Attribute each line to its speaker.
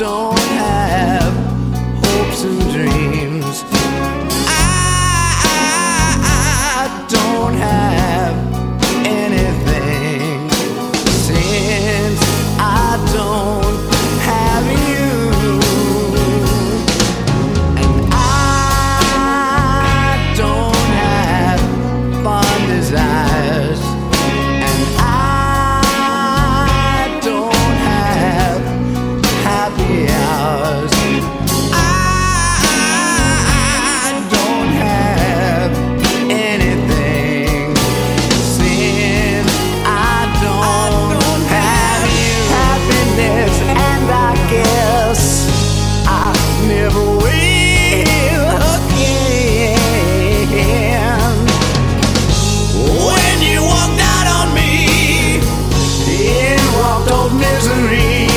Speaker 1: don't have hopes and dreams. Old misery.